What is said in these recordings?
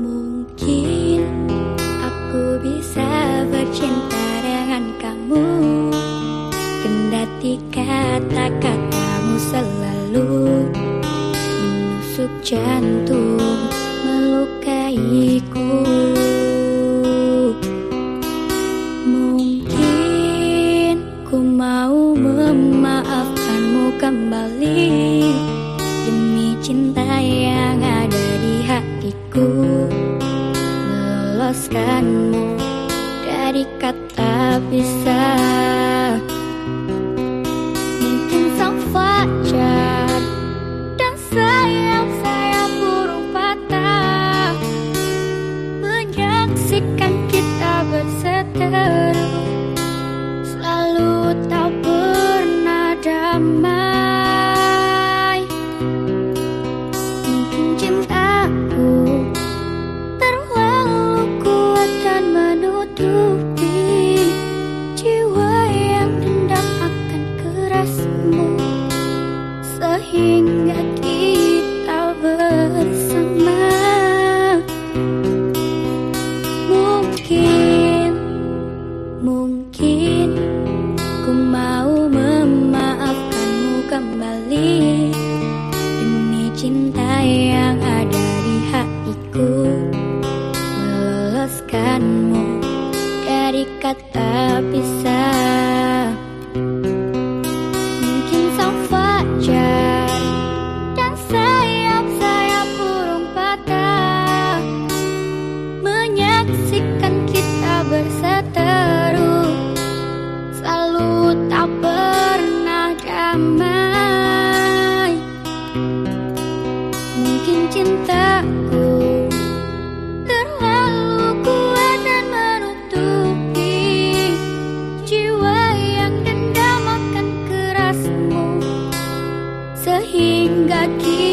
Mungkin aku bisa bercinta dengan kamu. Kendati kata-katamu selalu Menusuk jantung melukaiku. Mungkin ku mau memaafkanmu kembali Demi cinta yang ada di hatiku. Meloloskanmu dari kata pisah Mungkin sang fajar dan sayap saya burung patah Menyaksikan kita berseteru. Selalu tak pernah damai Ku mau memaafkanmu kembali. Demi cinta yang ada di hatiku Meloloskanmu dari kata aquí.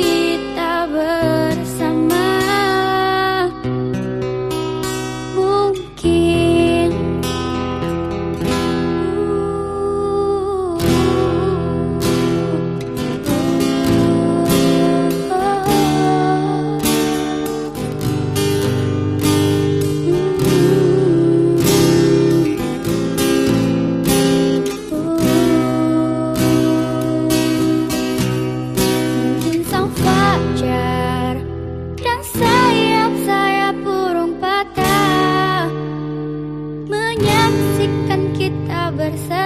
menyaksikan kita bersama.